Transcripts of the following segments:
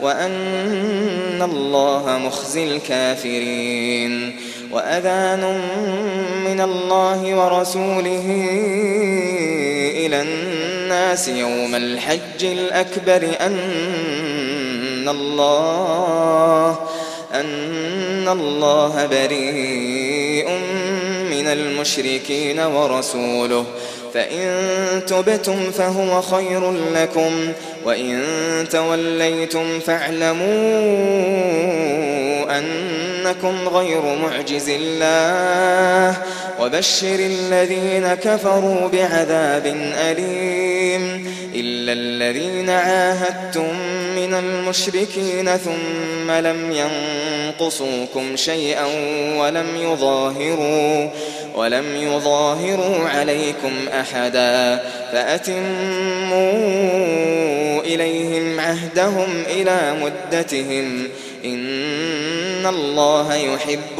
وأن الله مخزي الكافرين وأذان من الله ورسوله إلى الناس يوم الحج الأكبر أن الله أن الله بريء من المشركين ورسوله فإن تبتم فهو خير لكم وإن توليتم فاعلموا أنكم غير معجز الله وبشر الذين كفروا بعذاب أليم إلا الذين عاهدتم من المشركين ثم لم ينقصوكم شيئا ولم يظاهروا ولم يظاهروا عليكم أحدا فأتموا إليهم عهدهم إلى مدتهم إن الله يحب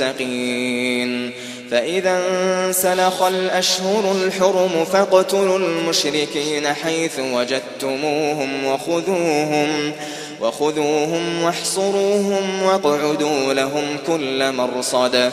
المتقين فإذا انسلخ الأشهر الحرم فاقتلوا المشركين حيث وجدتموهم وخذوهم وخذوهم واحصروهم واقعدوا لهم كل مرصد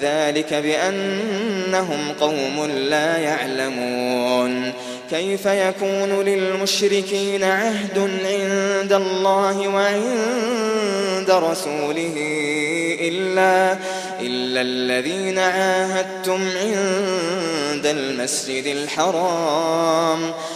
ذلك بأنهم قوم لا يعلمون كيف يكون للمشركين عهد عند الله وعند رسوله إلا, إلا الذين عاهدتم عند المسجد الحرام ؟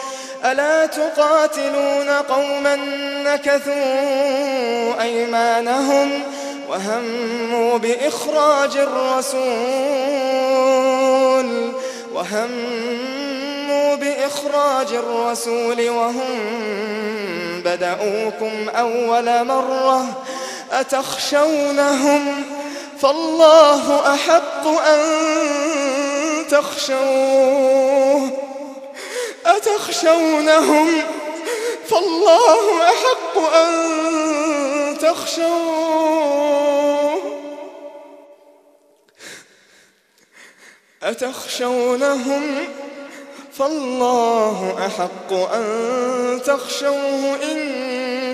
ألا تقاتلون قوما نكثوا أيمانهم وهموا بإخراج الرسول وهموا بإخراج الرسول وهم بدأوكم أول مرة أتخشونهم فالله أحق أن تخشون أتخشونهم؟ فالله أحق أن تخشوه. أتخشونهم؟ فالله أحق أن تخشوه إن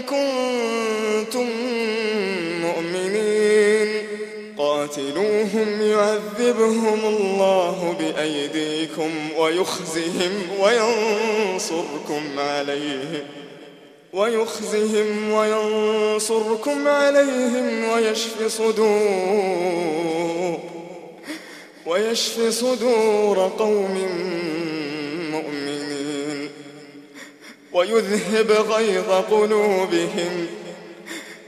كنتم إليكم يعذبهم الله بأيديكم ويخزهم وينصركم عليهم ويخزهم وينصركم عليهم ويشفي صدور ويشفي صدور قوم مؤمنين ويذهب غيظ قلوبهم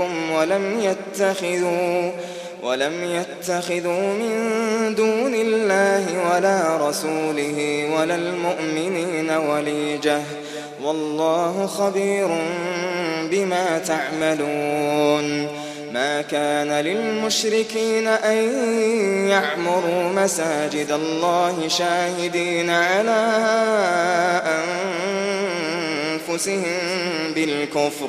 أَيْدِيكُمْ وَلَمْ يَتَّخِذُوا ولم يتخذوا من دون الله ولا رسوله ولا المؤمنين وليجة. والله خبير بما تعملون. ما كان للمشركين أن يعمروا مساجد الله شاهدين على أنفسهم بالكفر.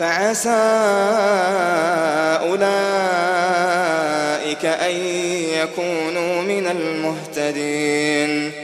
فعسى أولئك أن يكونوا من المهتدين.